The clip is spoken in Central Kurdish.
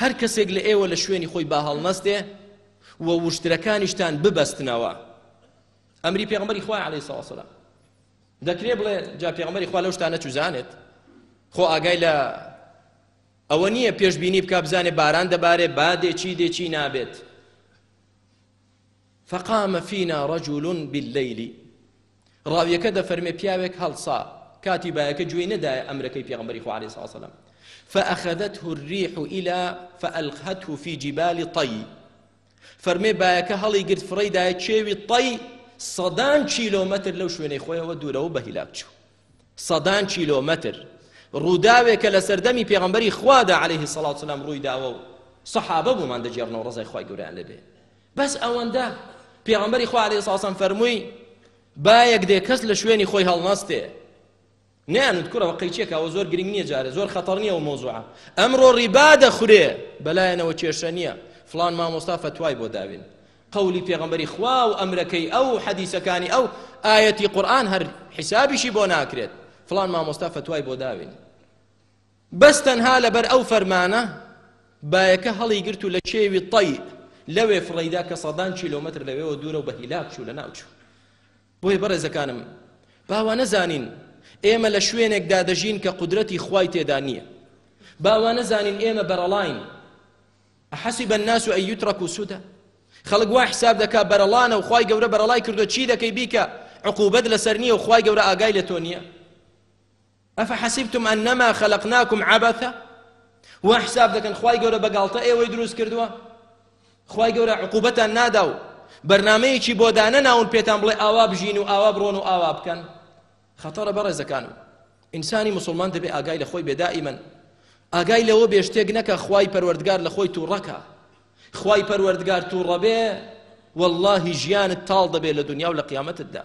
هەر کەسێک لە ئێوە لە شوێنی خۆی با هەڵنەستێ و وشترەکانیشتان ببەستنەوە ئەمری پێغمبەری خوای عەلەیهی سەڵاسەلام دەکرێ بڵێ جا پێغمبەری خوا لەو شتانە چوزانێت خۆ ئاگای لە ئەوە نییە پێشببینی بک بزانێ باران دەبارێ بادێ چی دێ چی نابێت فقام فینا رجل باللیل ڕاویەکە دەفەرمێ پیاوێک هەڵسا کاتی بایەکە گوێی نەدایە ئەمرەکەی پێغمبەری خو عليه الصلاة والسلام فأخذته الريح إلى فألقته في جبال طي فەرمێ بایەکە هەڵی گرت فڕی دایە چێوی طی سەدان کیلۆمەتر لەو شوێنەی خۆیەوە دوورەوە بە هیلاک چوو سەدان کیلۆمەتر ڕووداوێکە لە سەردەمی پێغمبەری خوادا عليه سەڵات سلام ڕووی داوە و سەحابە بوومان دەجێڕنەوە ڕزای خی گەوریان لەبێ بەس ئەوەندە پێغەمبەری خوا علیه ساسم فەرمووی بایەک دێ کەس لە شوێنی خۆی هەڵنەستێ نیانوت کورەوە قەیچێکەوە زۆر گرنگ نییە جارێ زۆر خەتەڕ نییە و مۆزوعە ئەمڕۆ ڕیبا دەخورێ بەلایەنەوە کێشە نییە فلان مامۆستا فەتوای بۆ داوین قولی پێغمبەری خوا و ئەمرەکەی ئەو حەدیسەکانی ئەو ئاەتی قورآن هەر حیسابیشی بۆ ناکرێت فلان مامۆستا فەتوای بۆ داوین بەس تەنها لەبەر ئەو فەرمانە بایەکە هەڵی گرت و لە کێوی طەی لەوێ فڕیدا کە سەدان کیلۆمەتر لەوێوە دوورە و بە هیلاک چوو لە ناوچوو بۆیە بەڕێزەکانم باوا نەزانین ئێمە لە شوێنێکدا دەژین کە قدرەتی خوای تێدا نییە باوا نەزانین ئێمە بەرەڵاین حسب الناس أن يتركوا سدى خەڵک وا حساب دەکا بەرەڵانە و خی گەورە بەرەڵای کردو چی دەکەی بیکە عقوبەت لەسەر نییە و خی گەورە ئاگای لە تۆ نییە افحسبتم انما خلقناکم عبثا وا حساب دەکەن خوای گەورە بە گاڵتە ئێوەی دروست کردووە خوای گەورە عقوبەتان نادا و بەرنمەیەکی بۆ دانە ناون پێتان بڵێ ئاوا بژین و ئاوا بڕۆن و ئاوا بکەن خەتەڕە بەڕێزەکان و ئینسانی مسلمان دەبێ ئاگای لە خۆی بێدائیمەن ئاگای لەوە بێشتێک نەکە خوای پەروەردگار لە خۆی تووڕەکە خوای پەروەردگار تووڕەبێ واللهی ژیانت تاڵ دەبێت لە دنیا و لە قیامەتتدا